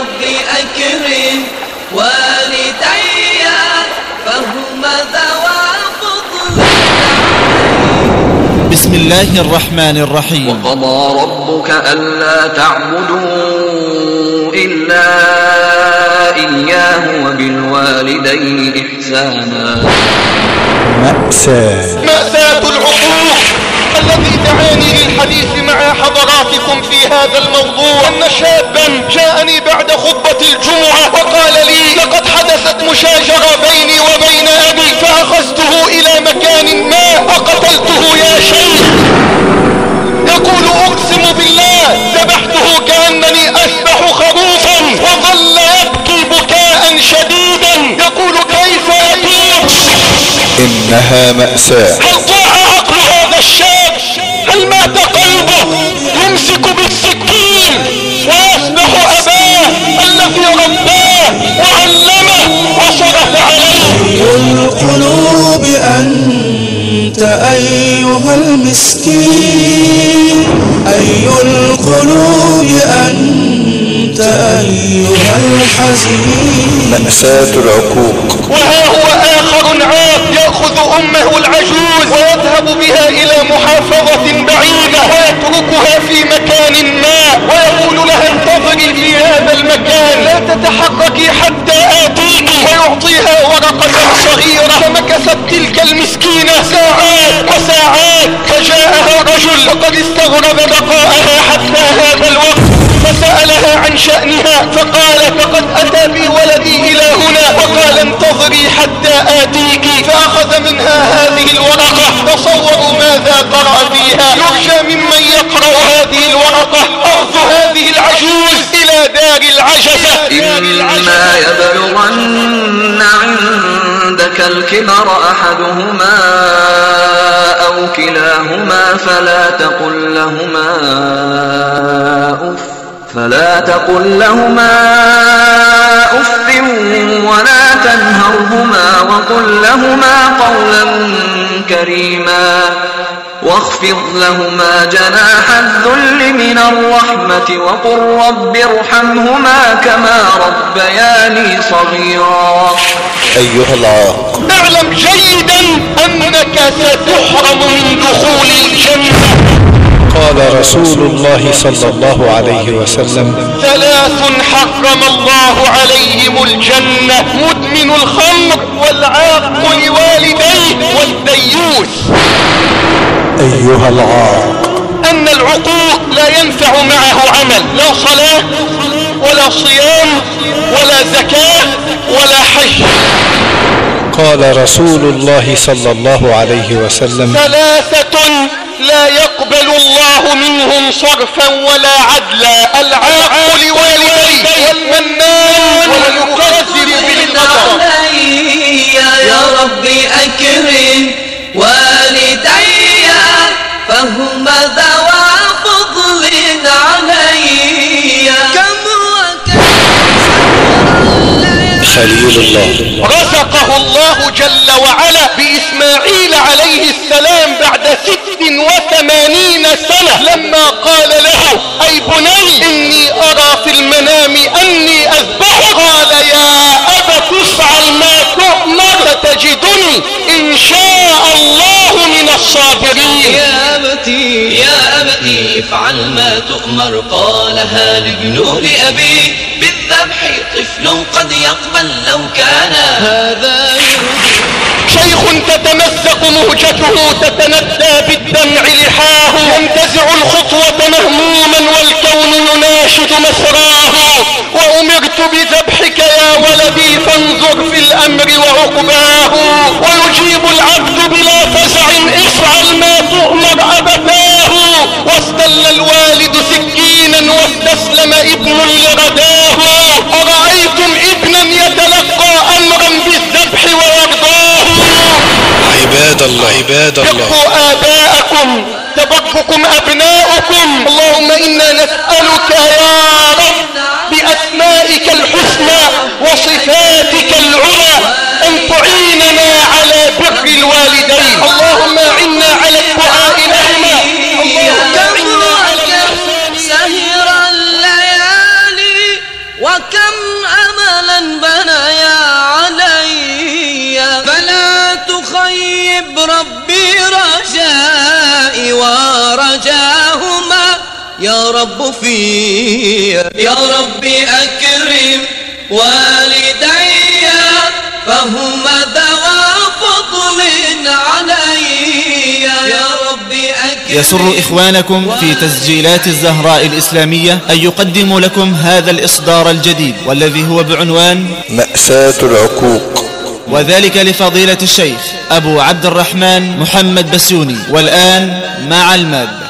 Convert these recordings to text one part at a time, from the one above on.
ربي أكرم والدي فهما ذوى فضل بسم الله الرحمن الرحيم. وقضى ربك ألا تعبدوا إلا إياه وبالوالدين إحسانا. مأساة. مأساة العقوق الذي دعاني للحديث مع حضراتكم في هذا الموضوع. أن شابا جاءني بعد خطبة الجمعة وقال لي لقد حدثت مشاجرة بيني وبين أبي فأخذته إلى مكان ما وقتلته يا شيخ. يقول أقسم بالله ذبحته كأنني أذبح خروفا وظل يبكي بكاء شديدا. يقول كيف يتوب إنها مأساة. هل ضاع عقل هذا الشاب؟ مات قلبه يمسك بالسكين ويسبح أباه الذي رباه وعلمه وصرف عليه. القلوب أنت أيها المسكين. أي القلوب أنت أيها الحزين. مأساة العقوق. وها هو أمه العجوز. ويذهب بها إلى محافظة بعيدة. ويتركها في مكان ما. ويقول لها انتظري في هذا المكان. لا تتحركي حتى آتيك. ويعطيها ورقة صغيرة. فمكثت تلك المسكينة ساعات وساعات. فجاءها رجل. وقد استغرب بقاءها حتى هذا الوقت. فسألها عن شأنها. فقالت لقد أتى بي ولدي انتظري حتى آتيك فأخذ منها هذه الورقة. تصوروا ماذا قرأ فيها. يرجى ممن يقرأ هذه الورقة. أرض هذه العجوز إلى دار العجزة. إما يبلغن عندك الكبر أحدهما أو كلاهما فلا تقل لهما أف فلا تقل لهما أف ولا تنهرهما وقل لهما قولا كريما واخفض لهما جناح الذل من الرحمة وقل رب ارحمهما كما ربياني صغيرا أيها العاق اعلم جيدا أنك ستحرم من دخول الجنة. قال رسول الله صلى الله عليه وسلم. ثلاث حرم الله عليهم الجنة مدمن الخمر والعاق لوالديه والديوث أيها العاق أن العقوق لا ينفع معه عمل لا صلاة ولا صيام ولا زكاة ولا حج. قال رسول الله صلى الله عليه وسلم ثلاثة لا يقبل الله منهم صرفا ولا عدلا. العاق لوالديه. والمنان والمكذب بالقدر. علي يا ربي أكرم والدي فهما ذوى خليل الله. رزقه الله جل وعلا بإسماعيل عليه السلام بعد ست وثمانين سنة. لما قال له أي بني إني أرى في المنام أني أذبحك قال يا أبت افعل ما تؤمر فتجدني إن شاء الله من الصابرين. يا أبتي يا أبتي افعل ما تؤمر قالها الابن لأبي بالذبح طفل قد يقبل لو كان. هذا يرضي. شيخ تتمزق مهجته تتندى بالدمع لحاه. ينتزع الخطوة مهموما والكون يناشد مسراه. وأمرت بذبحك يا ولدي فانظر في الأمر وعقباه. ويجيب العبد بلا فزع افعل ما تؤمر أبتاه. واستل الوالد سكينا واستسلم ابن لرداه أرأيتم ابنا يتلقى أمرا بالذبح ويرضاه عباد الله. عباد الله. تبقوا آباءكم تبقكم أبناؤكم. اللهم إنا نسألك يا يا رب في يا ربي أكرم والدي فهما ذوى فضل علي. يا ربي أكرم يسر إخوانكم في تسجيلات الزهراء الإسلامية أن يقدموا لكم هذا الإصدار الجديد والذي هو بعنوان مأساة العقوق. وذلك لفضيلة الشيخ أبو عبد الرحمن محمد بسيوني والآن مع المادة.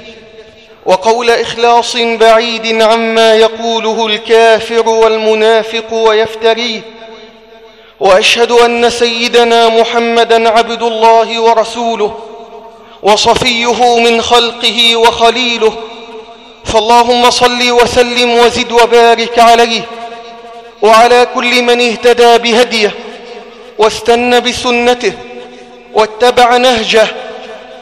وقول إخلاص بعيد عما يقوله الكافر والمنافق ويفتريه. وأشهد أن سيدنا محمدا عبد الله ورسوله وصفيه من خلقه وخليله. فاللهم صل وسلم وزد وبارك عليه. وعلى كل من اهتدى بهديه واستنى بسنته واتبع نهجه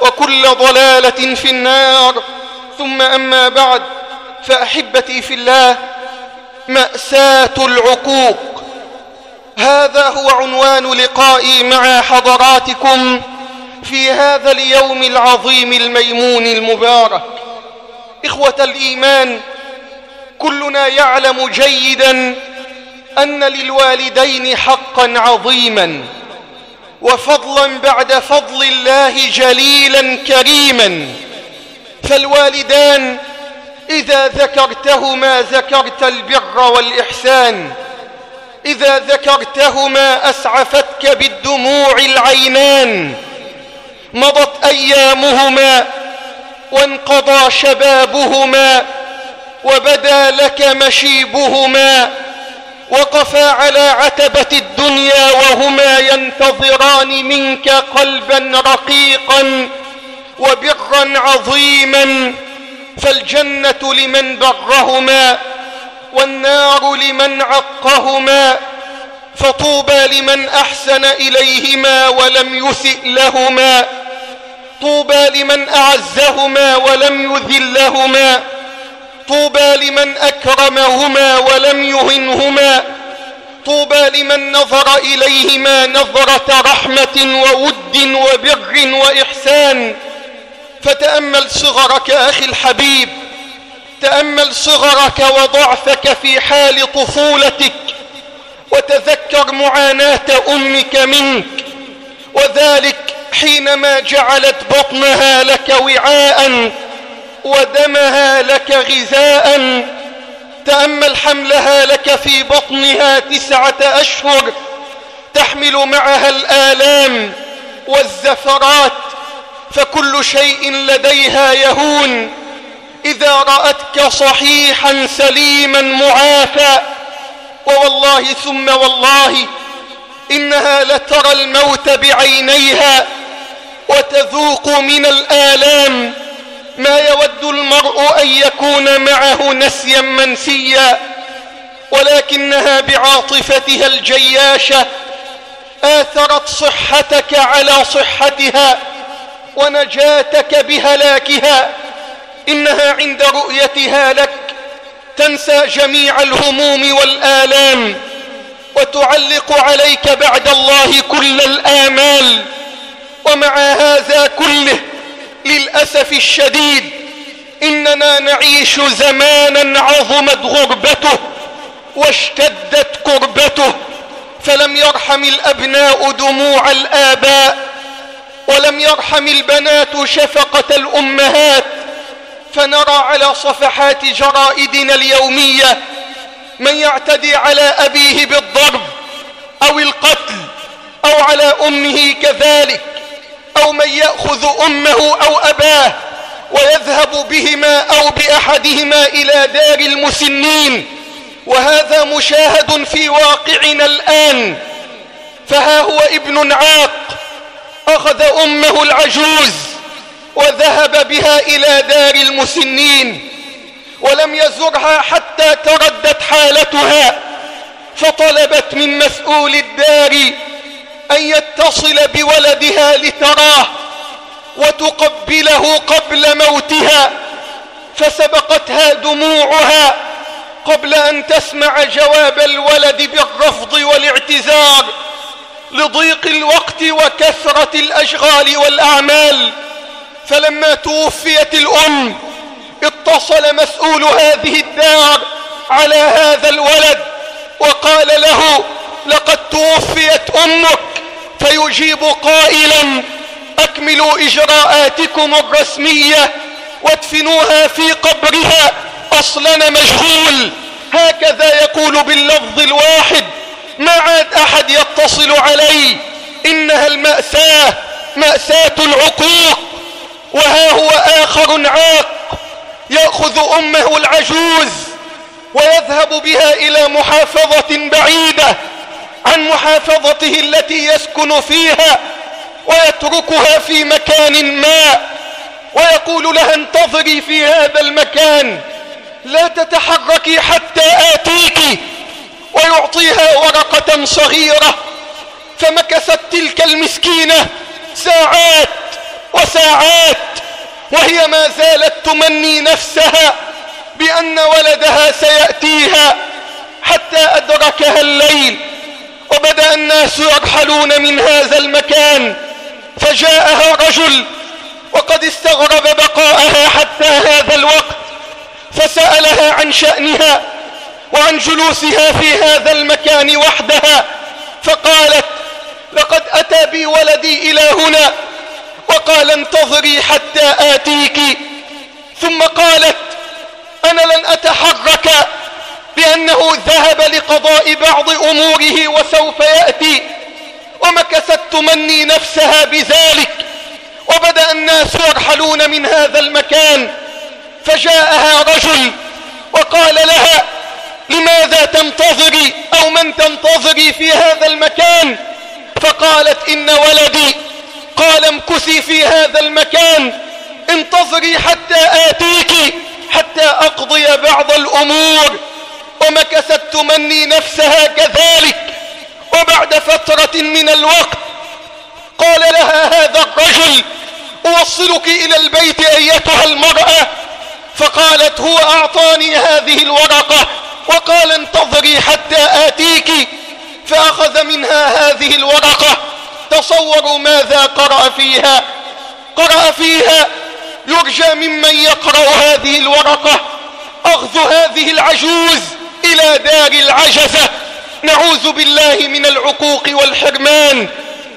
وكل ضلالة في النار. ثم أما بعد فأحبتي في الله مأساة العقوق. هذا هو عنوان لقائي مع حضراتكم في هذا اليوم العظيم الميمون المبارك. إخوة الإيمان كلنا يعلم جيدا أن للوالدين حقا عظيما. وفضلا بعد فضل الله جليلا كريما. فالوالدان إذا ذكرتهما ذكرت البر والإحسان. إذا ذكرتهما أسعفتك بالدموع العينان. مضت أيامهما وانقضى شبابهما وبدا لك مشيبهما. وقفا على عتبة الدنيا وهما ينتظران منك قلبا رقيقا وبرا عظيما فالجنة لمن برهما والنار لمن عقهما فطوبى لمن أحسن إليهما ولم يسئ لهما طوبى لمن أعزهما ولم يذلهما طوبى لمن أكرمهما ولم يهنهما. طوبى لمن نظر إليهما نظرة رحمة وود وبر وإحسان. فتأمل صغرك أخي الحبيب. تأمل صغرك وضعفك في حال طفولتك. وتذكر معاناة أمك منك. وذلك حينما جعلت بطنها لك وعاء. ودمها لك غذاء تأمل حملها لك في بطنها تسعة أشهر تحمل معها الآلام والزفرات فكل شيء لديها يهون. إذا رأتك صحيحا سليما معافى ووالله ثم والله إنها لترى الموت بعينيها وتذوق من الآلام ما يود المرء أن يكون معه نسيا منسيا ولكنها بعاطفتها الجياشة آثرت صحتك على صحتها ونجاتك بهلاكها. إنها عند رؤيتها لك تنسى جميع الهموم والآلام وتعلق عليك بعد الله كل الآمال ومع هذا كله للأسف الشديد إننا نعيش زمانا عظمت غربته واشتدت كربته فلم يرحم الأبناء دموع الآباء ولم يرحم البنات شفقة الأمهات فنرى على صفحات جرائدنا اليومية من يعتدي على أبيه بالضرب أو القتل أو على أمه كذلك. أو من يأخذ أمه أو أباه ويذهب بهما أو بأحدهما إلى دار المسنين. وهذا مشاهد في واقعنا الآن. فها هو ابن عاق. أخذ أمه العجوز وذهب بها إلى دار المسنين. ولم يزرها حتى تردت حالتها. فطلبت من مسؤول الدار أن يتصل بولدها لتراه وتقبله قبل موتها فسبقتها دموعها قبل أن تسمع جواب الولد بالرفض والاعتذار لضيق الوقت وكثرة الأشغال والأعمال. فلما توفيت الأم اتصل مسؤول هذه الدار على هذا الولد وقال له لقد توفيت أمك فيجيب قائلا أكملوا إجراءاتكم الرسمية وادفنوها في قبرها أصلا مجهول. هكذا يقول باللفظ الواحد ما عاد أحد يتصل علي إنها المأساة مأساة العقوق. وها هو آخر عاق يأخذ أمه العجوز ويذهب بها إلى محافظة بعيدة. عن محافظته التي يسكن فيها ويتركها في مكان ما ويقول لها انتظري في هذا المكان لا تتحركي حتى آتيك ويعطيها ورقة صغيرة فمكثت تلك المسكينة ساعات وساعات وهي ما زالت تمني نفسها بأن ولدها سيأتيها حتى أدركها الليل. وبدأ الناس يرحلون من هذا المكان فجاءها رجل وقد استغرب بقاءها حتى هذا الوقت فسألها عن شأنها وعن جلوسها في هذا المكان وحدها فقالت لقد أتى بي ولدي إلى هنا وقال انتظري حتى آتيك. ثم قالت أنا لن أتحرك لأنه ذهب لقضاء بعض أموره وسوف يأتي. ومكثت تمني نفسها بذلك. وبدأ الناس يرحلون من هذا المكان. فجاءها رجل وقال لها لماذا تنتظري أو من تنتظري في هذا المكان؟ فقالت إن ولدي. قال امكثي في هذا المكان. انتظري حتى آتيك حتى أقضي بعض الأمور. ومكثت تمني نفسها كذلك. وبعد فترة من الوقت قال لها هذا الرجل أوصلك إلى البيت أيتها المرأة؟ فقالت هو أعطاني هذه الورقة وقال انتظري حتى آتيك فأخذ منها هذه الورقة. تصوروا ماذا قرأ فيها؟ قرأ فيها يرجى ممن يقرأ هذه الورقة أخذ هذه العجوز. إلى دار العجزة. نعوذ بالله من العقوق والحرمان.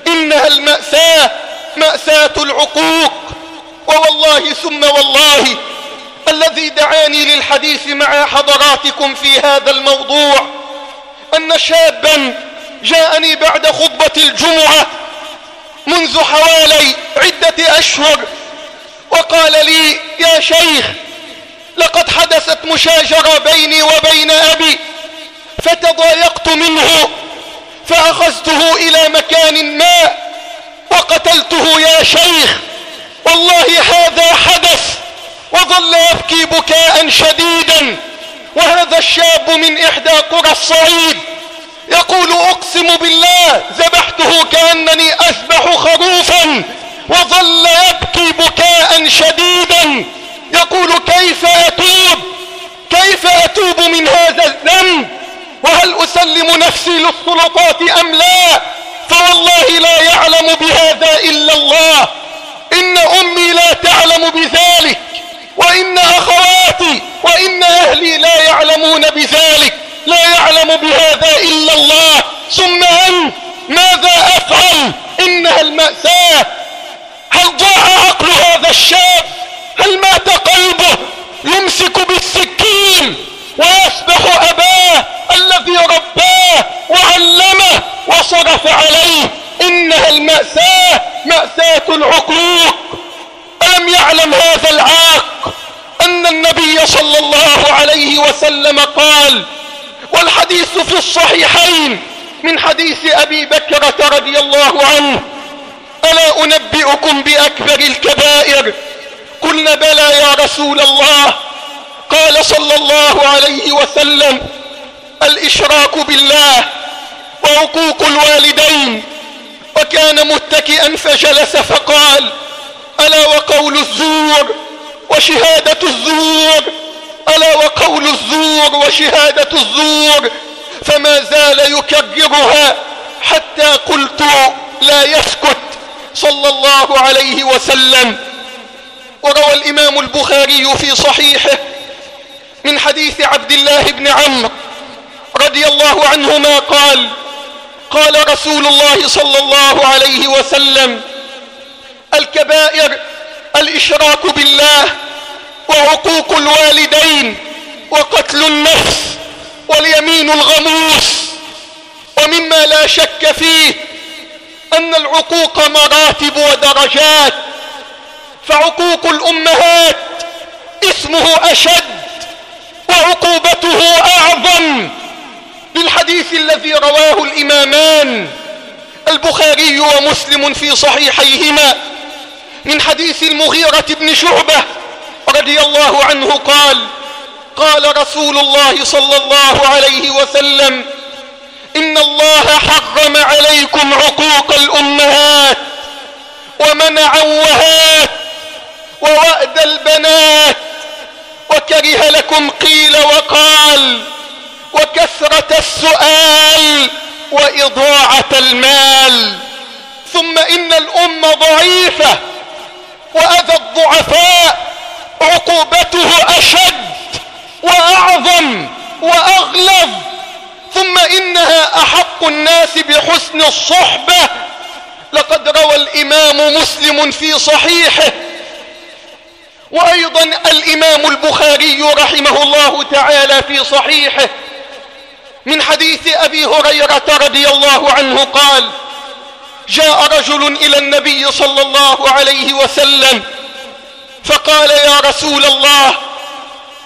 إنها المأساة مأساة العقوق. ووالله ثم والله. الذي دعاني للحديث مع حضراتكم في هذا الموضوع. أن شابا جاءني بعد خطبة الجمعة منذ حوالي عدة أشهر. وقال لي يا شيخ لقد حدثت مشاجرة بيني وبين أبي فتضايقت منه فأخذته إلى مكان ما وقتلته يا شيخ. والله هذا حدث وظل يبكي بكاء شديدا. وهذا الشاب من إحدى قرى الصعيد يقول أقسم بالله ذبحته كأنني أذبح خروفا وظل يبكي بكاء شديدا. يقول كيف أتوب؟ كيف أتوب من هذا الذنب؟ وهل أسلم نفسي للسلطات أم لا؟ فوالله لا يعلم بهذا إلا الله. إن أمي لا تعلم بذلك وإن أخواتي وإن أهلي لا يعلمون بذلك. لا يعلم بهذا إلا الله. ثم أنت ماذا أفعل؟ إنها المأساة. هل ضاع عقل هذا الشاب؟ هل مات قلبه يمسك بالسكين ويسبح أباه الذي رباه وعلمه وصرف عليه إنها المأساة مأساة العقوق. ألم يعلم هذا العاق أن النبي صلى الله عليه وسلم قال والحديث في الصحيحين من حديث أبي بكرة رضي الله عنه ألا أنبئكم بأكبر الكبائر قلنا بلى يا رسول الله. قال صلى الله عليه وسلم الإشراك بالله وعقوق الوالدين. وكان متكئا فجلس فقال ألا وقول الزور وشهادة الزور؟ ألا وقول الزور وشهادة الزور؟ فما زال يكررها حتى قلت لا يسكت. صلى الله عليه وسلم. وروى الإمام البخاري في صحيحه من حديث عبد الله بن عمرو رضي الله عنهما قال قال رسول الله صلى الله عليه وسلم الكبائر الإشراك بالله وعقوق الوالدين وقتل النفس واليمين الغموس ومما لا شك فيه أن العقوق مراتب ودرجات فعقوق الأمهات اسمه أشد وعقوبته أعظم بالحديث الذي رواه الإمامان البخاري ومسلم في صحيحيهما من حديث المغيرة بن شعبة رضي الله عنه قال قال رسول الله صلى الله عليه وسلم إن الله حرم عليكم عقوق الأمهات ومنع وهات ووأد البنات وكره لكم قيل وقال وكثرة السؤال وإضاعة المال. ثم إن الأمة ضعيفة وأذى الضعفاء عقوبته أشد وأعظم وأغلظ. ثم إنها أحق الناس بحسن الصحبة. لقد روى الإمام مسلم في صحيحه وأيضا الإمام البخاري رحمه الله تعالى في صحيحه من حديث أبي هريرة رضي الله عنه قال جاء رجل إلى النبي صلى الله عليه وسلم فقال يا رسول الله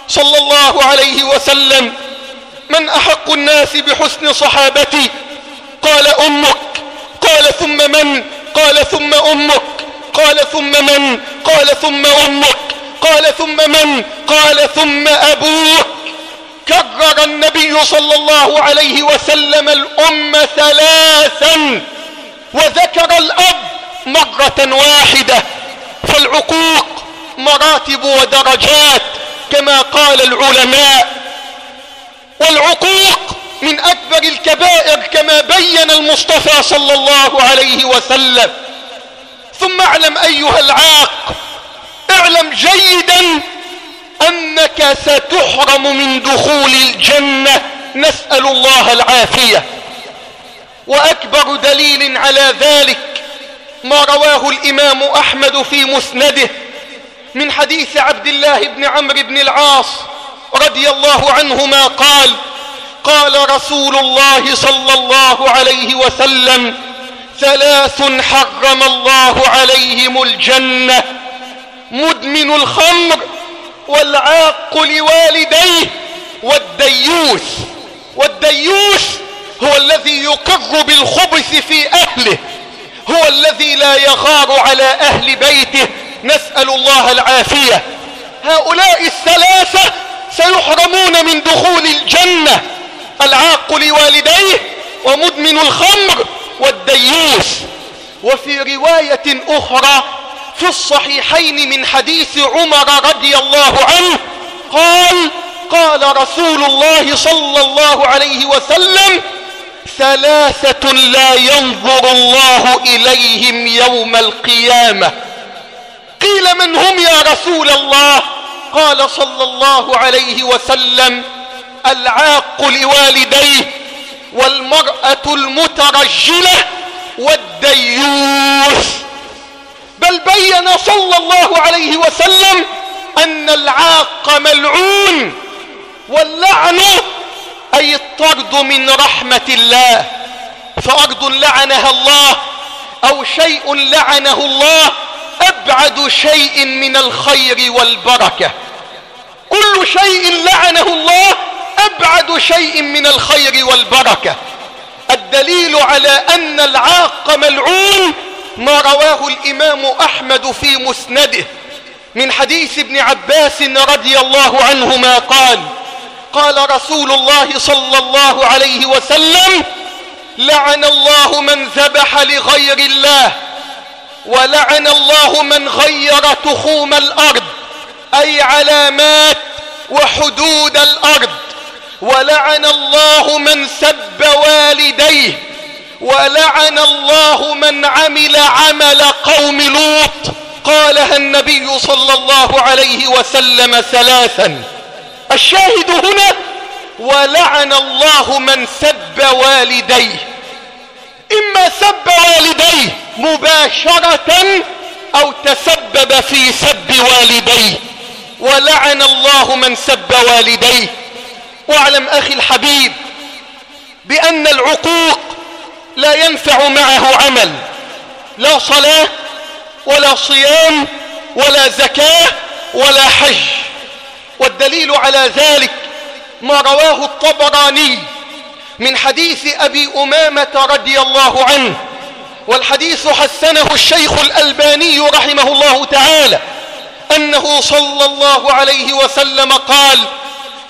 صلى الله عليه وسلم من أحق الناس بحسن صحابتي؟ قال أمك. قال ثم من؟ قال ثم أمك. قال ثم من؟ قال ثم أمك. قال ثم من؟ قال ثم أبوك كرر النبي صلى الله عليه وسلم الأم ثلاثا وذكر الأب مرة واحدة. فالعقوق مراتب ودرجات كما قال العلماء. والعقوق من أكبر الكبائر كما بين المصطفى صلى الله عليه وسلم. ثم اعلم أيها العاق اعلم جيدا أنك ستحرم من دخول الجنة. نسأل الله العافية. وأكبر دليل على ذلك ما رواه الإمام أحمد في مسنده من حديث عبد الله بن عمرو بن العاص رضي الله عنهما قال قال رسول الله صلى الله عليه وسلم ثلاث حرم الله عليهم الجنة. مدمن الخمر والعاق لوالديه والديوث والديوث هو الذي يقر بالخبث في أهله. هو الذي لا يغار على أهل بيته. نسأل الله العافية. هؤلاء الثلاثة سيحرمون من دخول الجنة. العاق لوالديه ومدمن الخمر والديوث وفي رواية أخرى في الصحيحين من حديث عمر رضي الله عنه قال قال رسول الله صلى الله عليه وسلم ثلاثة لا ينظر الله إليهم يوم القيامة. قيل من هم يا رسول الله؟ قال صلى الله عليه وسلم العاق لوالديه والمرأة المترجلة والديوث بل بين صلى الله عليه وسلم أن العاق ملعون واللعن أي الطرد من رحمة الله فأرض لعنها الله أو شيء لعنه الله أبعد شيء من الخير والبركة. كل شيء لعنه الله أبعد شيء من الخير والبركة. الدليل على أن العاق ملعون ما رواه الإمام أحمد في مسنده من حديث ابن عباس رضي الله عنهما قال قال رسول الله صلى الله عليه وسلم لعن الله من ذبح لغير الله ولعن الله من غير تخوم الأرض أي علامات وحدود الأرض ولعن الله من سب والديه ولعن الله من عمل عمل قوم لوط. قالها النبي صلى الله عليه وسلم ثلاثا. الشاهد هنا ولعن الله من سب والديه. إما سب والديه مباشرة أو تسبب في سب والديه. ولعن الله من سب والديه. واعلم أخي الحبيب بأن العقوق لا ينفع معه عمل. لا صلاة ولا صيام ولا زكاة ولا حج. والدليل على ذلك ما رواه الطبراني من حديث أبي أمامة رضي الله عنه. والحديث حسنه الشيخ الألباني رحمه الله تعالى أنه صلى الله عليه وسلم قال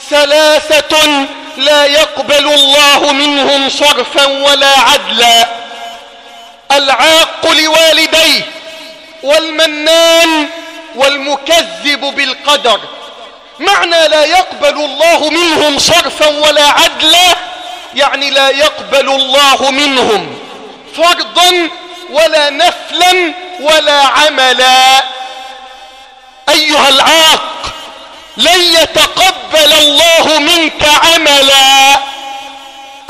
ثلاثة لا يقبل الله منهم صرفا ولا عدلا. العاق لوالديه والمنان والمكذب بالقدر. معنى لا يقبل الله منهم صرفا ولا عدلا يعني لا يقبل الله منهم فرضا ولا نفلا ولا عملا. أيها العاق لن يتقبل الله منك عملا.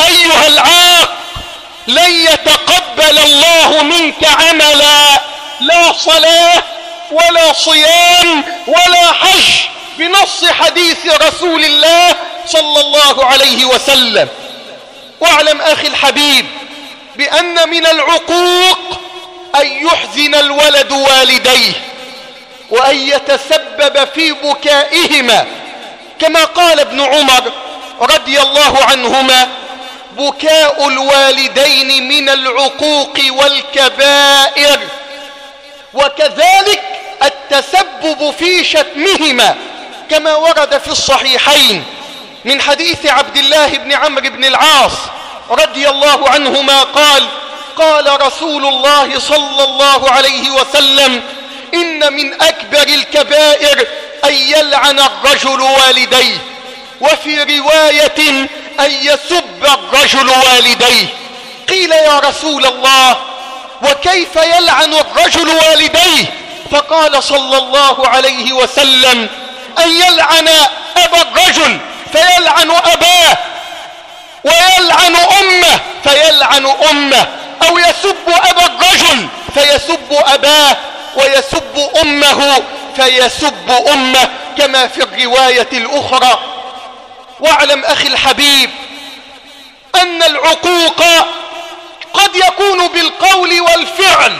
أيها العاق لن يتقبل الله منك عملا. لا صلاة ولا صيام ولا حج بنص حديث رسول الله صلى الله عليه وسلم. واعلم أخي الحبيب بأن من العقوق أن يحزن الولد والديه. وأن يتسبب في بكائهما. كما قال ابن عمر رضي الله عنهما بكاء الوالدين من العقوق والكبائر. وكذلك التسبب في شتمهما كما ورد في الصحيحين من حديث عبد الله بن عمرو بن العاص رضي الله عنهما قال قال رسول الله صلى الله عليه وسلم إن من أكبر الكبائر أن يلعن الرجل والديه. وفي رواية أن يسب الرجل والديه. قيل يا رسول الله وكيف يلعن الرجل والديه؟ فقال صلى الله عليه وسلم أن يلعن أبا الرجل فيلعن أباه. ويلعن أمه فيلعن أمه. أو يسب أبا الرجل فيسب أباه. ويسب أمه فيسب أمه كما في الرواية الأخرى. واعلم أخي الحبيب أن العقوق قد يكون بالقول والفعل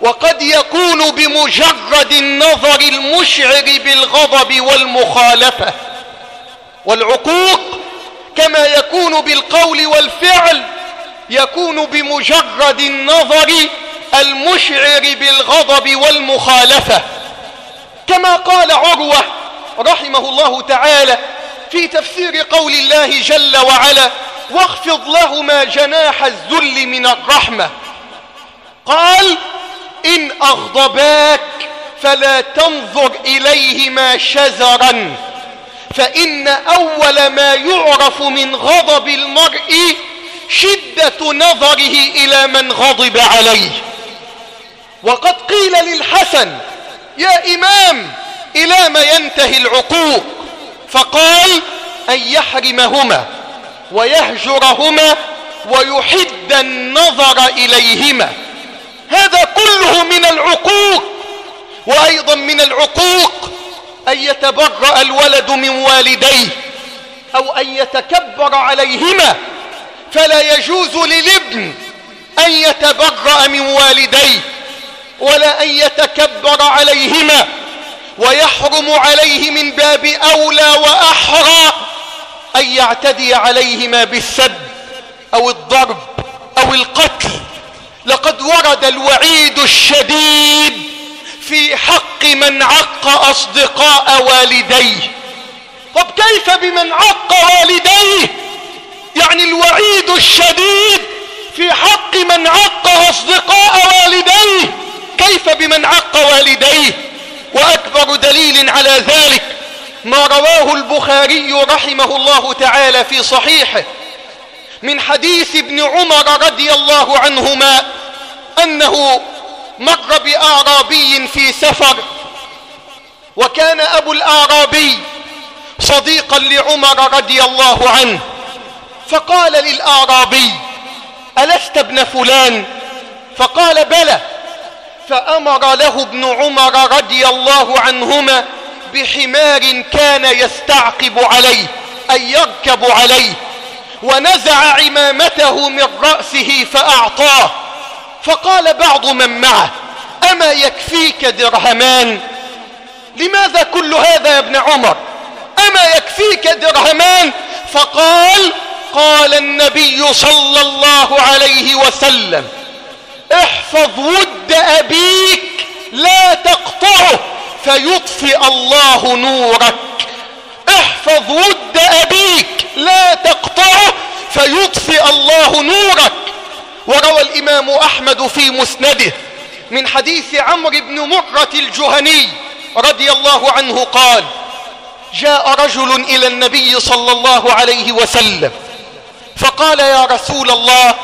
وقد يكون بمجرد النظر المشعر بالغضب والمخالفة. والعقوق كما يكون بالقول والفعل يكون بمجرد النظر المشعر بالغضب والمخالفة. كما قال عروة رحمه الله تعالى في تفسير قول الله جل وعلا واخفض لهما جناح الذل من الرحمة قال إن أغضباك فلا تنظر إليهما شزرا فإن أول ما يعرف من غضب المرء شدة نظره إلى من غضب عليه وقد قيل للحسن يا إمام إلى ما ينتهي العقوق؟ فقال أن يحرمهما ويهجرهما ويحد النظر إليهما. هذا كله من العقوق. وأيضا من العقوق أن يتبرأ الولد من والديه أو أن يتكبر عليهما. فلا يجوز للابن أن يتبرأ من والديه. ولا أن يتكبر عليهما ويحرم عليه من باب أولى وأحرى أن يعتدي عليهما بالسب أو الضرب أو القتل. لقد ورد الوعيد الشديد في حق من عق أصدقاء والديه. طب كيف بمن عق والديه؟ يعني الوعيد الشديد في حق من عق أصدقاء والديه. كيف بمن عق والديه؟ وأكبر دليل على ذلك ما رواه البخاري رحمه الله تعالى في صحيحه من حديث ابن عمر رضي الله عنهما أنه مر بأعرابي في سفر وكان أبو الأعرابي صديقا لعمر رضي الله عنه فقال للأعرابي ألست ابن فلان؟ فقال بلى. فأمر له ابن عمر رضي الله عنهما بحمار كان يستعقب عليه أي يركب عليه ونزع عمامته من رأسه فأعطاه. فقال بعض من معه أما يكفيك درهمان؟ لماذا كل هذا يا ابن عمر؟ أما يكفيك درهمان؟ فقال قال النبي صلى الله عليه وسلم احفظ ود أبيك لا تقطعه فيطفئ الله نورك. احفظ ود أبيك لا تقطعه فيطفئ الله نورك. وروى الإمام أحمد في مسنده من حديث عمرو بن مرة الجهني رضي الله عنه قال جاء رجل إلى النبي صلى الله عليه وسلم فقال يا رسول الله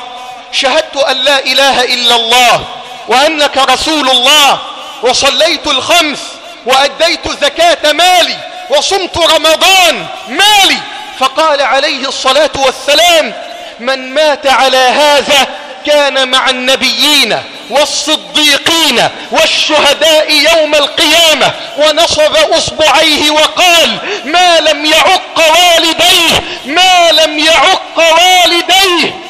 شهدت أن لا إله إلا الله وأنك رسول الله وصليت الخمس وأديت زكاة مالي وصمت رمضان مالي. فقال عليه الصلاة والسلام من مات على هذا كان مع النبيين والصديقين والشهداء يوم القيامة. ونصب أصبعيه وقال ما لم يعق والديه ما لم يعق والديه.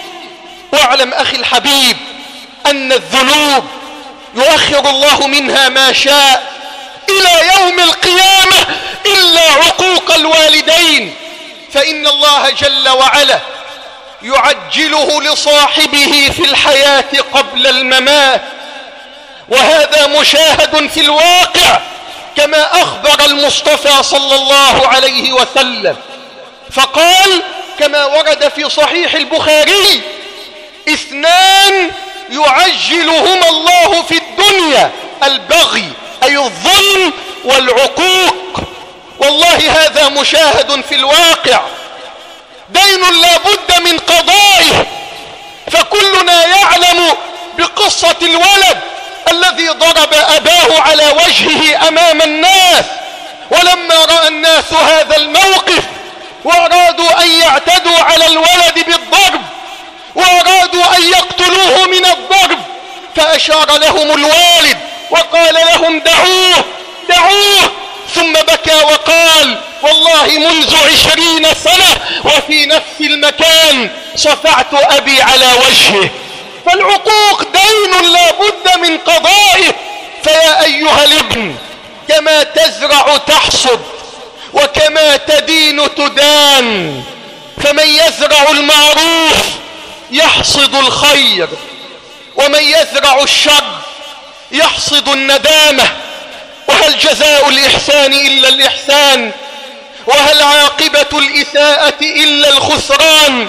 واعلم أخي الحبيب أن الذنوب يؤخر الله منها ما شاء إلى يوم القيامة إلا عقوق الوالدين. فإن الله جل وعلا يعجله لصاحبه في الحياة قبل الممات. وهذا مشاهد في الواقع كما أخبر المصطفى صلى الله عليه وسلم. فقال كما ورد في صحيح البخاري اثنان يعجلهما الله في الدنيا البغي أي الظلم والعقوق. والله هذا مشاهد في الواقع. دين لا بد من قضائه. فكلنا يعلم بقصة الولد الذي ضرب أباه على وجهه أمام الناس. ولما رأى الناس هذا الموقف وأرادوا أن يعتدوا على الولد بالضرب وأرادوا أن يقتلوه من الضرب فأشار لهم الوالد وقال لهم دعوه دعوه. ثم بكى وقال والله منذ عشرين سنة وفي نفس المكان صفعت أبي على وجهه. فالعقوق دين لا بد من قضائه. فيا أيها الابن كما تزرع تحصد وكما تدين تدان فمن يزرع المعروف يحصد الخير ومن يزرع الشر يحصد الندامة. وهل جزاء الإحسان إلا الإحسان؟ وهل عاقبة الإساءة إلا الخسران؟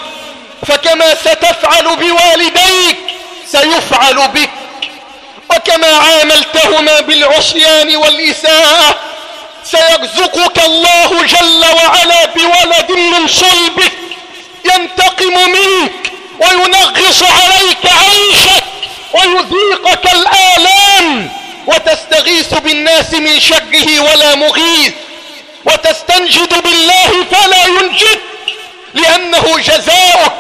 فكما ستفعل بوالديك سيفعل بك. وكما عاملتهما بالعصيان والإساءة سيرزقك الله جل وعلا بولد من صلبك ينتقم منك. وينغص عليك عيشك ويذيقك الآلام وتستغيث بالناس من شره ولا مغيث وتستنجد بالله فلا ينجدك لأنه جزاؤك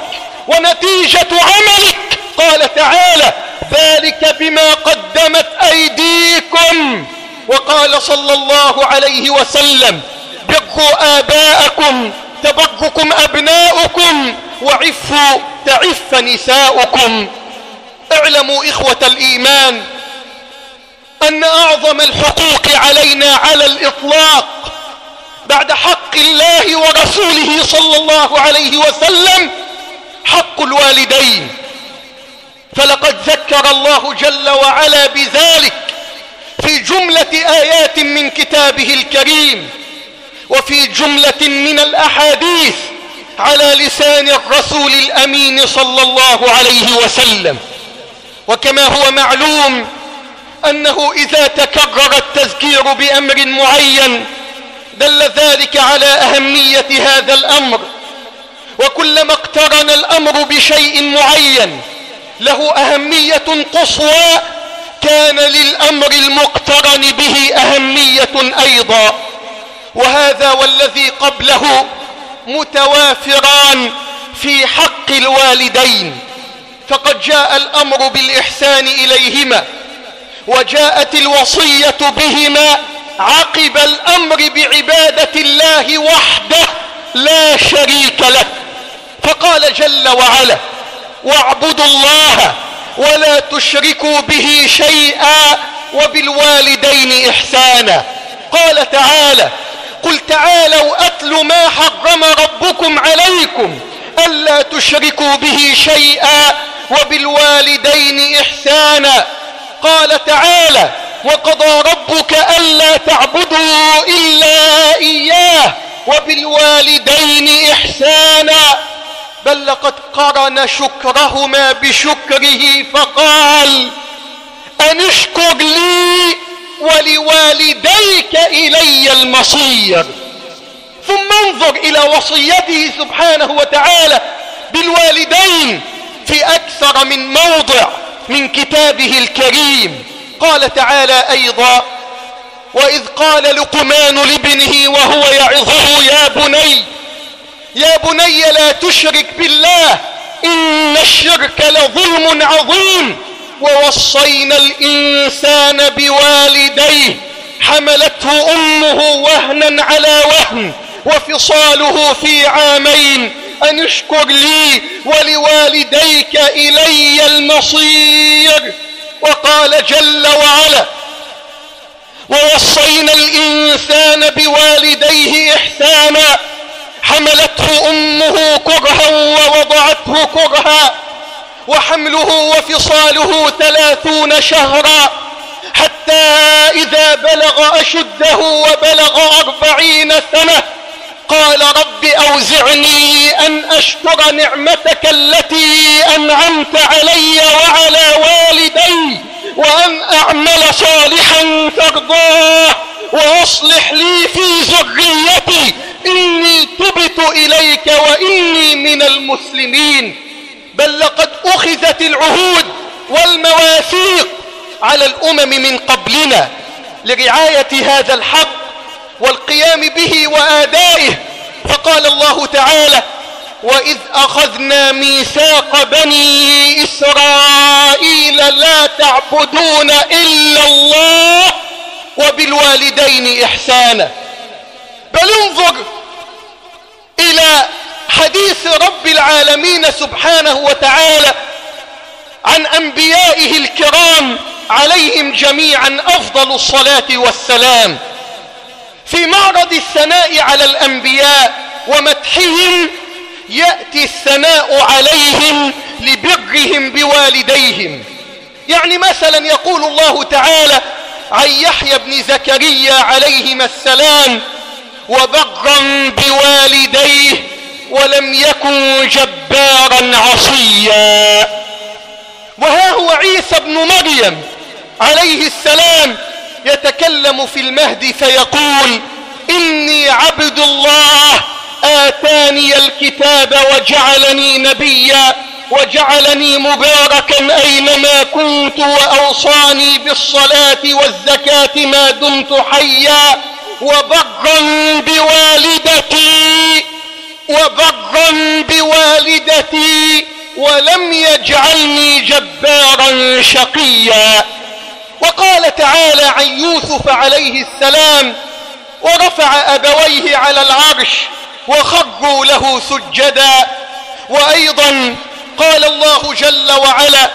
ونتيجة عملك. قال تعالى ذلك بما قدمت أيديكم. وقال صلى الله عليه وسلم بروا آباءكم تبركم أبناؤكم وعفوا تعف نساؤكم. اعلموا إخوة الإيمان أن أعظم الحقوق علينا على الإطلاق بعد حق الله ورسوله صلى الله عليه وسلم حق الوالدين. فلقد ذكر الله جل وعلا بذلك في جملة آيات من كتابه الكريم. وفي جملة من الأحاديث على لسان الرسول الأمين صلى الله عليه وسلم. وكما هو معلوم أنه إذا تكرر التذكير بأمر معين دل ذلك على أهمية هذا الأمر. وكلما اقترن الأمر بشيء معين له أهمية قصوى كان للأمر المقترن به أهمية أيضا. وهذا والذي قبله متوافران في حق الوالدين. فقد جاء الأمر بالإحسان إليهما وجاءت الوصية بهما عقب الأمر بعبادة الله وحده لا شريك له. فقال جل وعلا واعبدوا الله ولا تشركوا به شيئا وبالوالدين إحسانا قال تعالى قل تعالوا أتل ما حرم ربكم عليكم ألا تشركوا به شيئا وبالوالدين إحسانا. قال تعالى وقضى ربك ألا تعبدوا إلا إياه وبالوالدين إحسانا. بل لقد قرن شكرهما بشكره فقال أن اشكر لي ولوالديك إلي المصير. ثم انظر إلى وصيته سبحانه وتعالى بالوالدين في أكثر من موضع من كتابه الكريم. قال تعالى أيضا وإذ قال لقمان لابنه وهو يعظه يا بني يا بني لا تشرك بالله إن الشرك لظلم عظيم. ووصينا الإنسان بوالديه حملته أمه وهنا على وهن وفصاله في عامين أن اشكر لي ولوالديك إلي المصير. وقال جل وعلا ووصينا الإنسان بوالديه إحسانا حملته أمه كرها ووضعته كرها. وحمله وفصاله ثلاثون شهرا حتى إذا بلغ أشده وبلغ أربعين سنة قال رب أوزعني أن أشكر نعمتك التي أنعمت علي وعلى والدي وأن أعمل صالحا ترضاه وأصلح لي في ذريتي. إني تبت إليك وإني من المسلمين. بل لقد أخذت العهود والمواثيق على الأمم من قبلنا لرعاية هذا الحق والقيام به وآدائه. فقال الله تعالى وإذ أخذنا ميثاق بني إسرائيل لا تعبدون إلا الله وبالوالدين إحسانا. بل انظر إلى حديث رب العالمين سبحانه وتعالى عن أنبيائه الكرام عليهم جميعا أفضل الصلاة والسلام. في معرض الثناء على الأنبياء ومدحهم يأتي الثناء عليهم لبرهم بوالديهم. يعني مثلا يقول الله تعالى عن يحيى بن زكريا عليهما السلام وبرا بوالديه ولم يكن جبارا عصيا. وها هو عيسى بن مريم عليه السلام يتكلم في المهد فيقول إني عبد الله آتاني الكتاب وجعلني نبيا وجعلني مباركا أينما كنت وأوصاني بالصلاة والزكاة ما دمت حيا وبرا بوالدتي وبرا بوالدتي ولم يجعلني جبارا شقيا. وقال تعالى عن يوسف عليه السلام ورفع أبويه على العرش وخروا له سجدا. وأيضا قال الله جل وعلا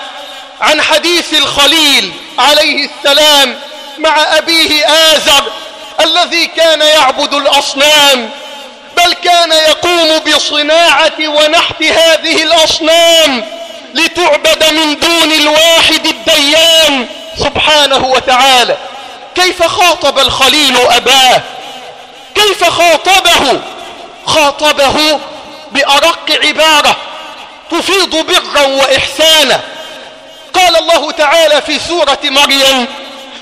عن حديث الخليل عليه السلام مع أبيه آزر الذي كان يعبد الأصنام. بل كان يقوم بصناعة ونحت هذه الأصنام لتعبد من دون الواحد الديان سبحانه وتعالى. كيف خاطب الخليل أباه؟ كيف خاطبه؟ خاطبه بأرق عبارة تفيض برا وإحسانا قال الله تعالى في سورة مريم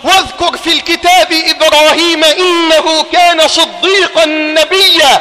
واذكر في الكتاب إبراهيم إنه كان صديقا نبيا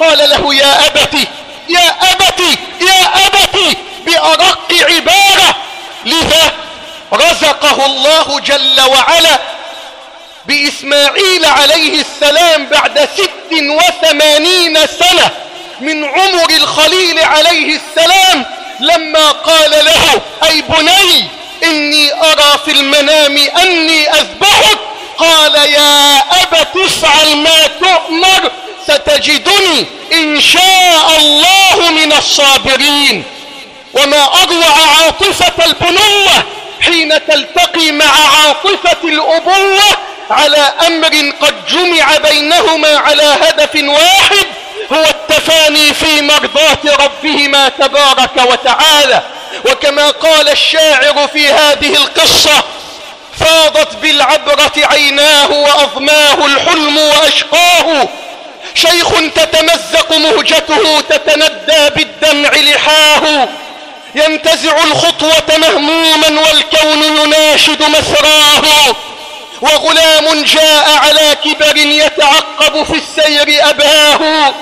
قال له يا أبتي يا أبتي يا أبتي بأرق عبارة لذا رزقه الله جل وعلا بإسماعيل عليه السلام بعد ست وثمانين سنة من عمر الخليل عليه السلام لما قال له أي بني إني أرى في المنام أني أذبحك. قال يا أبت افعل ما تؤمر ستجدني إن شاء الله من الصابرين. وما أروع عاطفة البنوة حين تلتقي مع عاطفة الأبوة على أمر قد جمع بينهما على هدف واحد هو التفاني في مرضاة ربهما تبارك وتعالى. وكما قال الشاعر في هذه القصة فاضت بالعبرة عيناه وأضماه الحلم وأشقاه. شيخ تتمزق مهجته تتندى بالدمع لحاه. ينتزع الخطوة مهموما والكون يناشد مسراه. وغلام جاء على كبر يتعقب في السير أباه.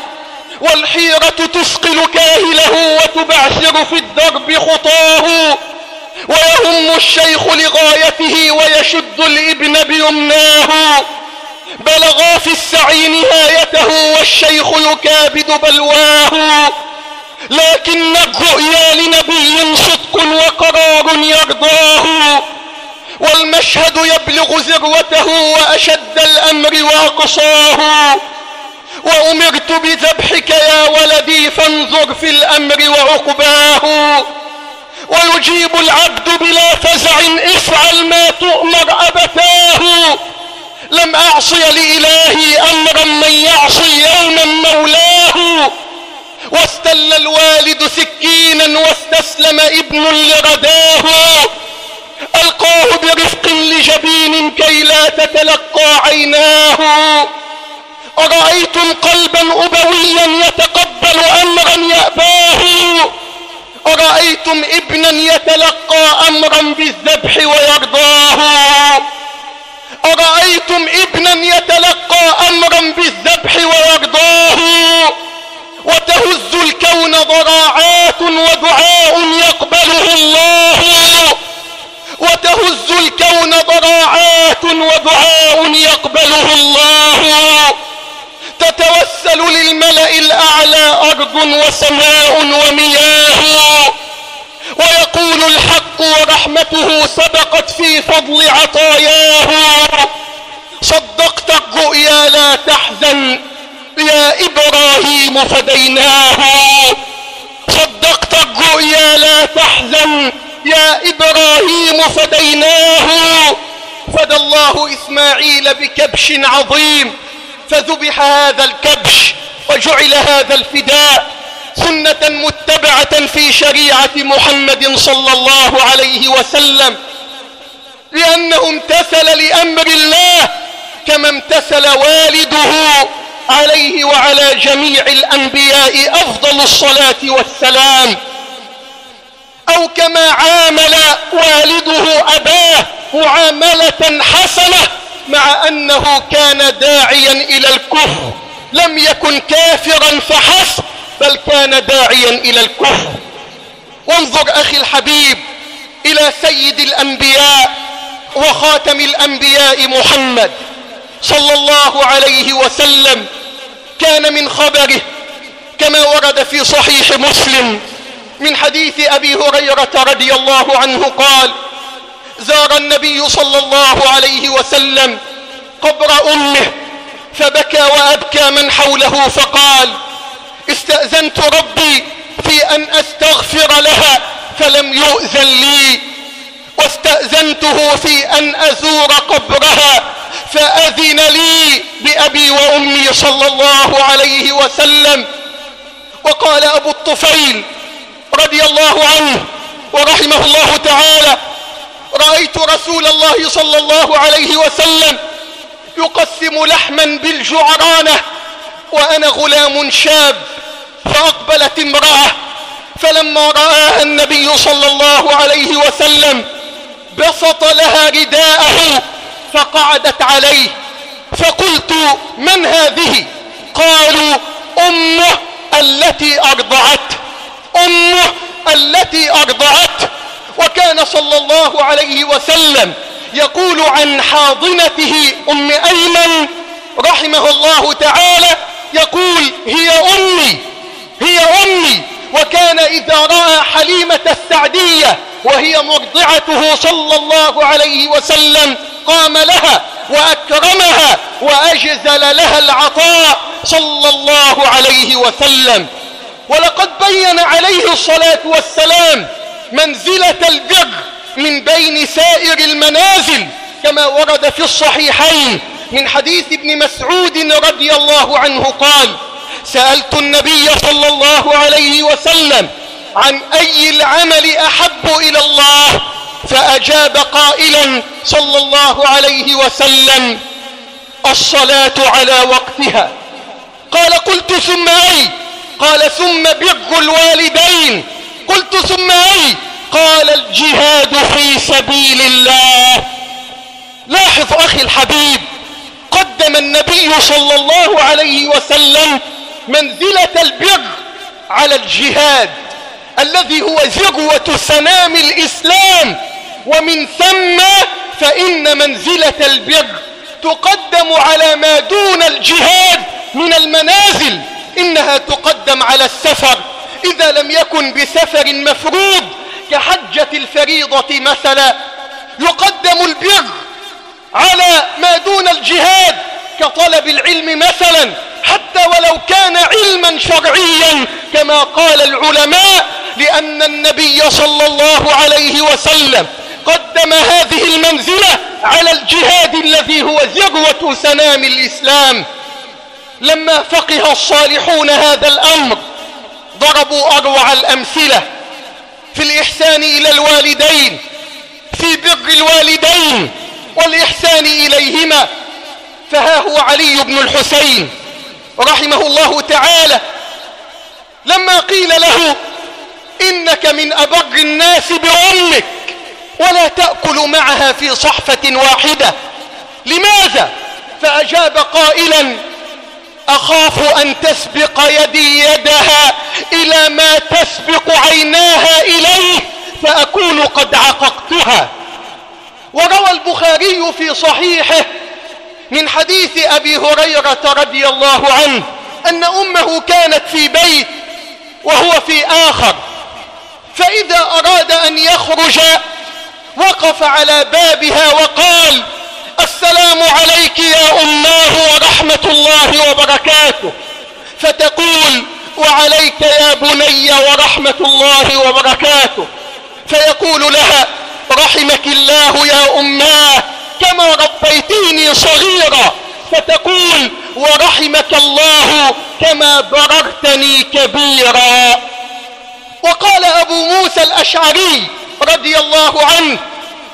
والحيرة تثقل كاهله وتبعثر في الدرب خطاه. ويهم الشيخ لغايته ويشد الإبن بيمناه. بلغا في السعي نهايته والشيخ يكابد بلواه. لكن الرؤيا لنبي صدق وقرار يرضاه. والمشهد يبلغ ذروته وأشد الأمر وأقصاه. وأمرت بذبحك يا ولدي فانظر في الأمر وعقباه. ويجيب العبد بلا فزع افعل ما تؤمر أبتاه. لم أعصي لإلهي أمرا من يعصي يوما مولاه. واستل الوالد سكينا واستسلم ابن لرداه ألقاه برفق لجبين كي لا تتلقى عيناه. أرأيتم قلبا أبويا يتقبل أمرا يأباه؟ أرأيتم ابنا يتلقى أمرا بالذبح ويرضاه؟ أرأيتم ابنا يتلقى أمرا بالذبح ويرضاه وتهز الكون ضراعات ودعاء يقبله الله. وتهز الكون ضراعات ودعاء يقبله الله. تتوسل للملأ الأعلى أرض وسماء ومياه. ويقول الحق ورحمته سبقت في فضل عطاياه. صدقت الرؤيا لا تحزن يا إبراهيم فديناه صدقت الرؤيا لا تحزن يا إبراهيم فديناه. فدى الله إسماعيل بكبش عظيم فذبح هذا الكبش وجعل هذا الفداء سنة متبعة في شريعة محمد صلى الله عليه وسلم لأنه امتثل لأمر الله كما امتثل والده عليه وعلى جميع الأنبياء أفضل الصلاة والسلام. أو كما عامل والده أباه معاملة حسنة مع أنه كان داعيا إلى الكفر لم يكن كافرا فحسب بل كان داعيا إلى الكفر. وانظر أخي الحبيب إلى سيد الأنبياء وخاتم الأنبياء محمد صلى الله عليه وسلم. كان من خبره كما ورد في صحيح مسلم من حديث أبي هريرة رضي الله عنه قال زار النبي صلى الله عليه وسلم قبر أمه فبكى وأبكى من حوله فقال استأذنت ربي في أن أستغفر لها فلم يؤذن لي. واستأذنته في أن أزور قبرها فأذن لي بأبي وأمي صلى الله عليه وسلم. وقال أبو الطفيل رضي الله عنه ورحمه الله تعالى رأيت رسول الله صلى الله عليه وسلم يقسم لحما بالجعرانة وأنا غلام شاب فأقبلت امرأة فلما رآها النبي صلى الله عليه وسلم بسط لها رداءه فقعدت عليه. فقلت من هذه؟ قالوا أمه التي أرضعته أمه التي أرضعته وكان صلى الله عليه وسلم يقول عن حاضنته أم أيمن رحمه الله تعالى يقول هي أمي هي أمي. وكان إذا رأى حليمة السعدية وهي مرضعته صلى الله عليه وسلم قام لها وأكرمها وأجزل لها العطاء صلى الله عليه وسلم. ولقد بين عليه الصلاة والسلام منزلة البر من بين سائر المنازل كما ورد في الصحيحين. من حديث ابن مسعود رضي الله عنه قال سألت النبي صلى الله عليه وسلم عن أي العمل أحب إلى الله فأجاب قائلا صلى الله عليه وسلم الصلاة على وقتها. قال قلت ثم أي؟ قال ثم بر الوالدين. قلت ثم أي؟ قال الجهاد في سبيل الله. لاحظ أخي الحبيب قدم النبي صلى الله عليه وسلم منزلة البر على الجهاد الذي هو ذروة سنام الإسلام. ومن ثم فإن منزلة البر تقدم على ما دون الجهاد من المنازل إنها تقدم على السفر. إذا لم يكن بسفر مفروض كحجة الفريضة مثلا يقدم البر على ما دون الجهاد كطلب العلم مثلا حتى ولو كان علما شرعيا كما قال العلماء لأن النبي صلى الله عليه وسلم قدم هذه المنزلة على الجهاد الذي هو ذروة سنام الإسلام. لما فقه الصالحون هذا الأمر ضربوا أروع الأمثلة في الإحسان إلى الوالدين في بر الوالدين والإحسان إليهما. فها هو علي بن الحسين رحمه الله تعالى. لما قيل له إنك من أبر الناس بأمك ولا تأكل معها في صحفة واحدة. لماذا؟ فأجاب قائلا أخاف أن تسبق يدي يدها إلى ما تسبق عيناها إليه فأكون قد عققتها. وروى البخاري في صحيحه من حديث أبي هريرة رضي الله عنه أن أمه كانت في بيت وهو في آخر فإذا أراد أن يخرج وقف على بابها وقال السلام عليك يا أماه ورحمة الله وبركاته. فتقول وعليك يا بني ورحمة الله وبركاته. فيقول لها رحمك الله يا أماه كما ربيتيني صغيرا فتقول ورحمك الله كما بررتني كبيرا. وقال أبو موسى الأشعري رضي الله عنه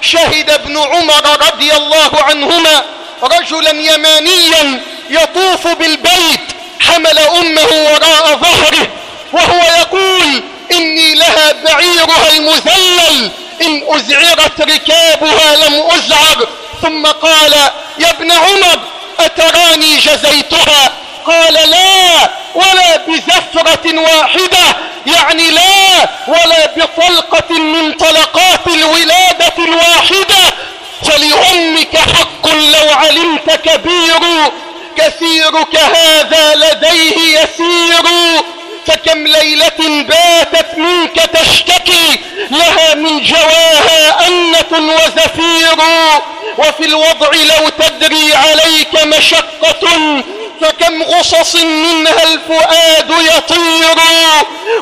شهد ابن عمر رضي الله عنهما رجلا يمانيا يطوف بالبيت حمل أمه وراء ظهره وهو يقول إني لها بعيرها المذلل. إن أزعرت ركابها لم أزعر. ثم قال يا ابن عمر أتراني جزيتها؟ قال لا ولا بزفرة واحدة. يعني لا ولا بطلقة من طلقات الولادة الواحدة. فلأمك حق لو علمت كبير كثيرك هذا لديه يسير. فكم ليلة باتت منك تشتكي لها من جواها أنة وزفير. وفي الوضع لو تدري عليك مشقة فكم غصص منها الفؤاد يطير.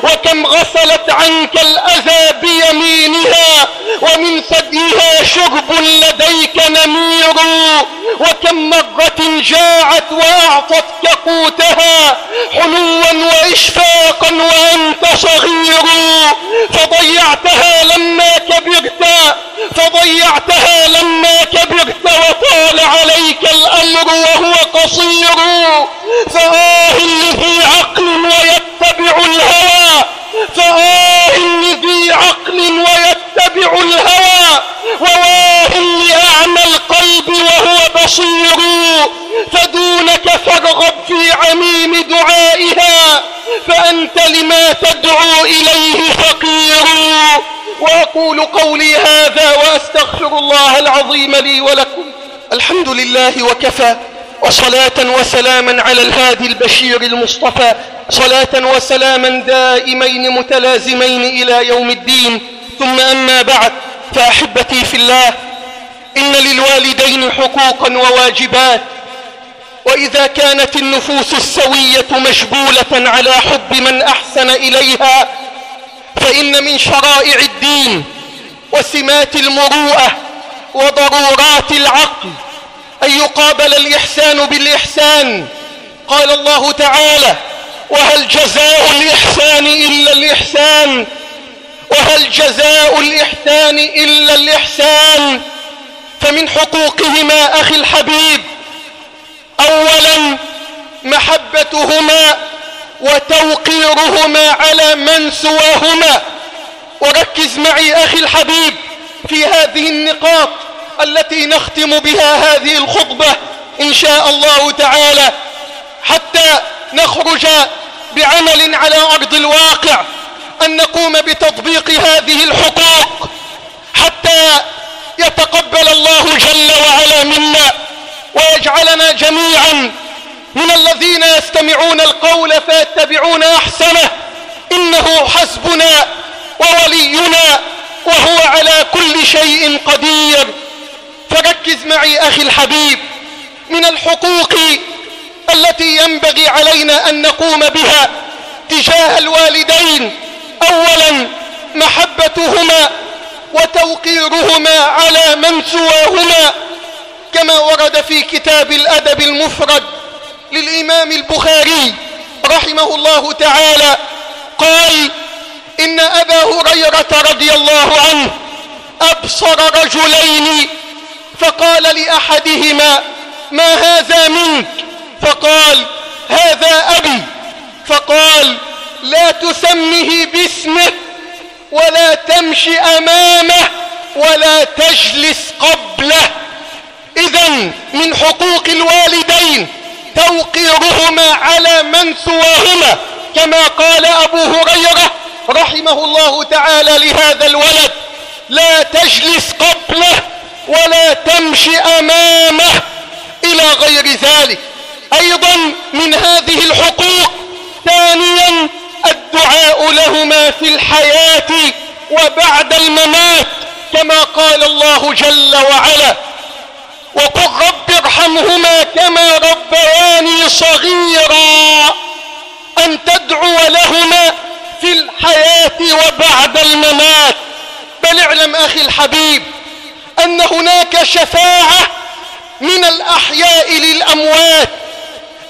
وكم غسلت عنك الأذى بيمينها ومن ثديها شرب لديك نمير. وكم مرة جاعت وأعطتك قوتها حلوا وإشفاقا وأنت صغير. فضيعتها لما كبرت. فضيعتها لما كبرت وطال عليك الأمر وهو قصير. فآه لذي عقل ويتبع الهوى. فآه لذي عقل ويتبع الهوى. وواه لأعمى القلب وهو بصير. فدونك فارغب في عميم دعائها فأنت لما تدعو إليه فقير وأقول قولي هذا وأستغفر الله العظيم لي ولكم. الحمد لله وكفى. وصلاة وسلاما على الهادي البشير المصطفى. صلاة وسلاما دائمين متلازمين إلى يوم الدين. ثم أما بعد فأحبتي في الله إن للوالدين حقوقا وواجبات. وإذا كانت النفوس السوية مشغولة على حب من أحسن إليها فإن من شرائع الدين وسمات المروءة وضرورات العقل أن يقابل الإحسان بالإحسان. قال الله تعالى وهل جزاء الإحسان إلا الإحسان؟ وهل جزاء الإحسان إلا الإحسان؟ فمن حقوقهما أخي الحبيب أولا محبتهما وتوقيرهما على من سواهما. وركز معي أخي الحبيب في هذه النقاط التي نختم بها هذه الخطبة إن شاء الله تعالى حتى نخرج بعمل على أرض الواقع أن نقوم بتطبيق هذه الحقوق حتى يتقبل الله جل وعلا منا. ويجعلنا جميعا من الذين يستمعون القول فيتبعون أحسنه. إنه حسبنا وولينا وهو على كل شيء قدير. فركز معي أخي الحبيب من الحقوق التي ينبغي علينا أن نقوم بها تجاه الوالدين. أولا محبتهما وتوقيرهما على من سواهما. كما ورد في كتاب الأدب المفرد للإمام البخاري رحمه الله تعالى قال إن أبا هريرة رضي الله عنه أبصر رجلين فقال لأحدهما ما هذا منك؟ فقال هذا أبي. فقال لا تسمه باسمه ولا تمشي أمامه ولا تجلس قبله. إذا من حقوق الوالدين توقيرهما على من سواهما كما قال أبو هريرة رحمه الله تعالى لهذا الولد لا تجلس قبله ولا تمشي أمامه. إلى غير ذلك. أيضا من هذه الحقوق ثانيا الدعاء لهما في الحياة وبعد الممات كما قال الله جل وعلا وقل رب ارحمهما كما ربياني صغيرا أن تدعو لهما في الحياة وبعد الممات. بل اعلم أخي الحبيب أن هناك شفاعة من الأحياء للأموات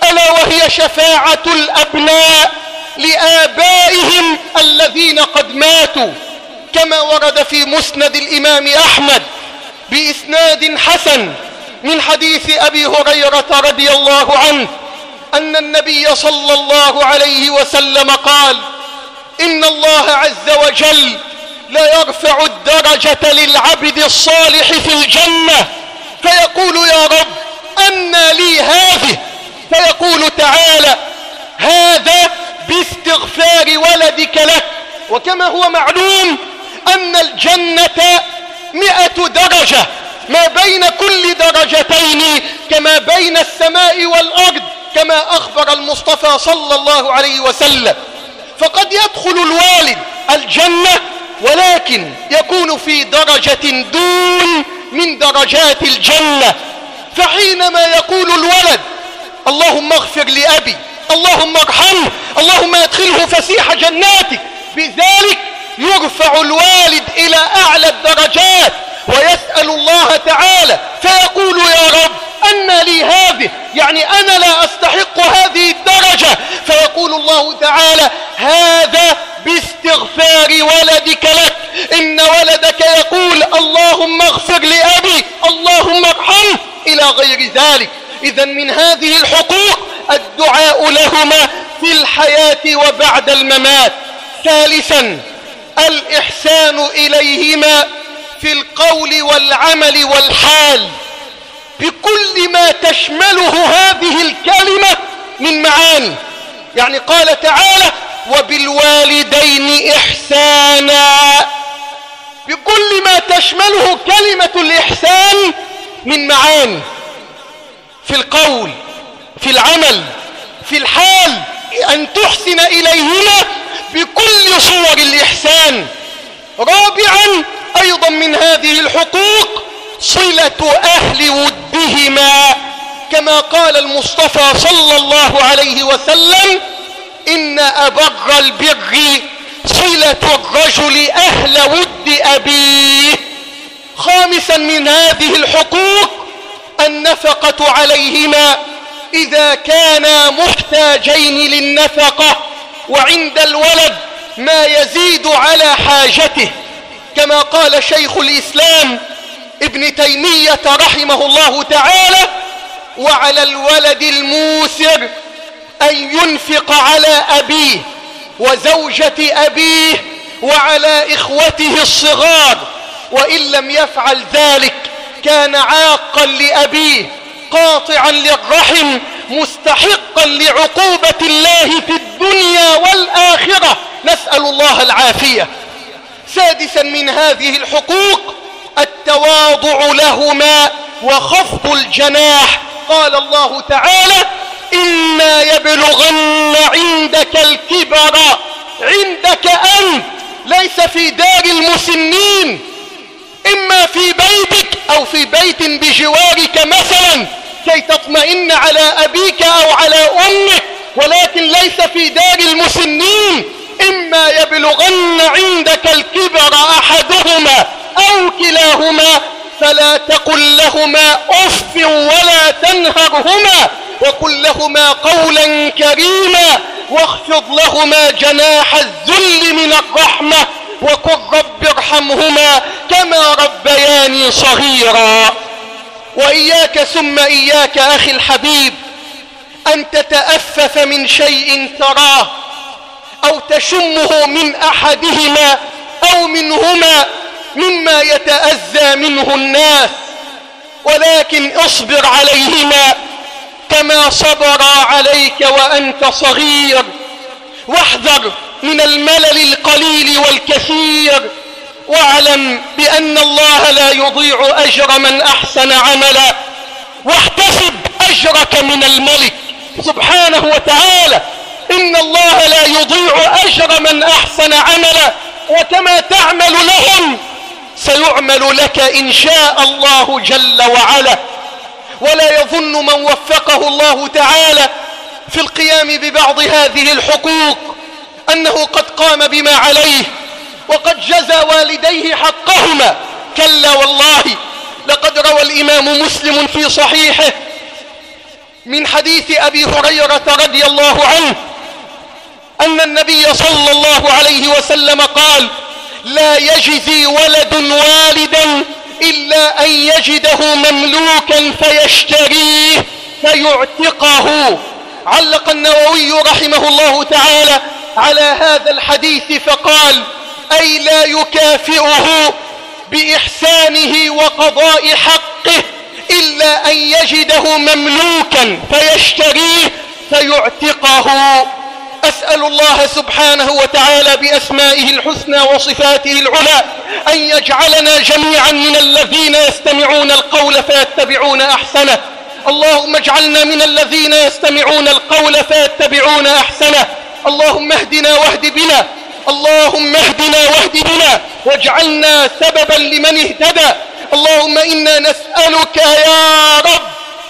ألا وهي شفاعة الأبناء لآبائهم الذين قد ماتوا كما ورد في مسند الإمام أحمد بإسناد حسن من حديث أبي هريرة رضي الله عنه أن النبي صلى الله عليه وسلم قال إن الله عز وجل لا يرفع الدرجة للعبد الصالح في الجنة فيقول يا رب أن لي هذه. فيقول تعالى هذا باستغفار ولدك لك. وكما هو معلوم أن الجنة مئة درجة ما بين كل درجتين كما بين السماء والأرض كما أخبر المصطفى صلى الله عليه وسلم. فقد يدخل الوالد الجنة ولكن يكون في درجة دون من درجات الجنة. فحينما يقول الولد اللهم اغفر لأبي اللهم ارحمه اللهم أدخله فسيح جناتك. بذلك يرفع الوالد إلى أعلى الدرجات. ويسأل الله تعالى فيقول يا رب أن لي هذه يعني أنا لا أستحق هذه الدرجة. فيقول الله تعالى هذا باستغفار ولدك لك. إن ولدك يقول اللهم اغفر لأبي اللهم ارحمه. إلى غير ذلك. إذا من هذه الحقوق الدعاء لهما في الحياة وبعد الممات. ثالثا الإحسان إليهما في القول والعمل والحال بكل ما تشمله هذه الكلمة من معاني. يعني قال تعالى وبالوالدين إحسانا. بكل ما تشمله كلمة الإحسان من معاني. في القول في العمل في الحال أن تحسن إليهما بكل صور الإحسان. رابعا أيضا من هذه الحقوق صلة أهل ودهما كما قال المصطفى صلى الله عليه وسلم إن أبر البر صلة الرجل أهل ود أبيه. خامسا من هذه الحقوق النفقة عليهما إذا كانا محتاجين للنفقة وعند الولد ما يزيد على حاجته. كما قال شيخ الإسلام ابن تيمية رحمه الله تعالى وعلى الولد الموسر أن ينفق على أبيه وزوجة أبيه وعلى إخوته الصغار وإن لم يفعل ذلك كان عاقا لأبيه قاطعا للرحم مستحقا لعقوبة الله في الدنيا والآخرة. نسأل الله العافية. سادسا من هذه الحقوق التواضع لهما وخفض الجناح. قال الله تعالى إما يبلغن عندك الكبر عندك أنت ليس في دار المسنين إما في بيتك أو في بيت بجوارك مثلا كي تطمئن على أبيك أو على أمك ولكن ليس في دار المسنين. إما يبلغن عندك الكبر أحدهما أو كلاهما فلا تقل لهما أف ولا تنهرهما وقل لهما قولا كريما واخفض لهما جناح الذل من الرحمة وقل رب ارحمهما كما ربياني صغيرا. وإياك ثم إياك أخي الحبيب أن تتأفف من شيء تراه أو تشمه من أحدهما أو منهما مما يتأذى منه الناس ولكن اصبر عليهما كما صبر عليك وأنت صغير. واحذر من الملل القليل والكثير واعلم بأن الله لا يضيع أجر من أحسن عملا. واحتسب أجرك من الملك سبحانه وتعالى. إن الله لا يضيع أجر من أحسن عملا وكما تعمل لهم سيعمل لك إن شاء الله جل وعلا. ولا يظن من وفقه الله تعالى في القيام ببعض هذه الحقوق أنه قد قام بما عليه وقد جزى والديه حقهما. كلا والله لقد روى الإمام مسلم في صحيحه من حديث أبي هريرة رضي الله عنه أن النبي صلى الله عليه وسلم قال لا يجزي ولد والدا إلا أن يجده مملوكا فيشتريه فيعتقه. علق النووي رحمه الله تعالى على هذا الحديث فقال أي لا يكافئه بإحسانه وقضاء حقه إلا أن يجده مملوكا فيشتريه فيعتقه. أسأل الله سبحانه وتعالى بأسمائه الحسنى وصفاته العلى أن يجعلنا جميعا من الذين يستمعون القول فيتبعون أحسنه. اللهم اجعلنا من الذين يستمعون القول فيتبعون أحسنه. اللهم اهدنا واهد بنا. اللهم اهدنا واهد بنا. واجعلنا سببا لمن اهتدى. اللهم إنا نسألك يا رب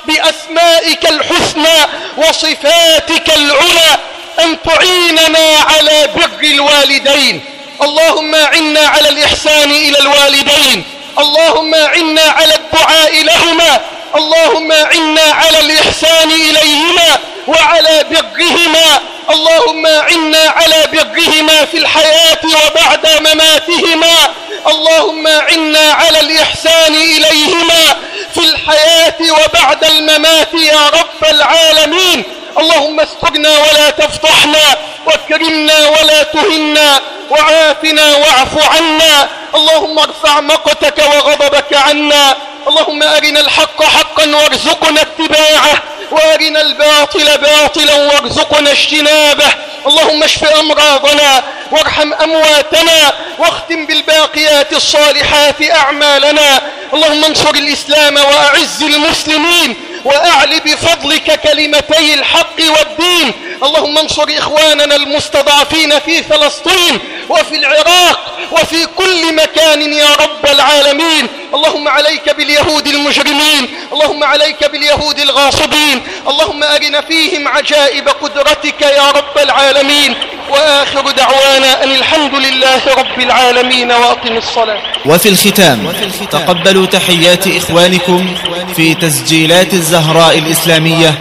بأسمائك الحسنى وصفاتك العلى. أن تعيننا على بر الوالدين. اللهم عنا على الإحسان إلى الوالدين. اللهم عنا على الدعاء لهما. اللهم عنا على الإحسان إليهما وعلى برهما. اللهم عنا على برهما في الحياة وبعد مماتهما. اللهم عنا على الإحسان إليهما في الحياة وبعد الممات يا رب العالمين. اللهم استرنا ولا تفضحنا واكرمنا ولا تهنا وعافنا واعف عنا. اللهم ارفع مقتك وغضبك عنا. اللهم أرنا الحق حقا وارزقنا اتباعه وأرنا الباطل باطلا وارزقنا اجتنابه. اللهم اشف أمراضنا وارحم أمواتنا واختم بالباقيات الصالحات أعمالنا. اللهم انصر الإسلام وأعز المسلمين. وأعل بفضلك كلمتي الحق والدين اللهم انصر إخواننا المستضعفين في فلسطين وفي العراق وفي كل مكان يا رب العالمين. اللهم عليك باليهود المجرمين اللهم عليك باليهود الغاصبين اللهم أرنا فيهم عجائب قدرتك يا رب العالمين. وآخر دعوانا أن الحمد لله رب العالمين وأقم الصلاة. وفي الختام تقبلوا تحيات إخوانكم في تسجيلات الزهراء الإسلامية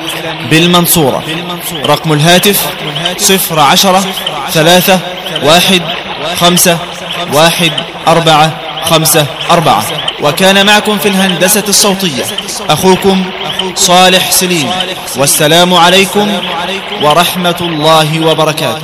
بالمنصورة. رقم الهاتف صفر عشرة ثلاثة واحد خمسة واحد أربعة خمسة أربعة. وكان معكم في الهندسة الصوتية أخوكم صالح سليم. والسلام عليكم ورحمة الله وبركاته.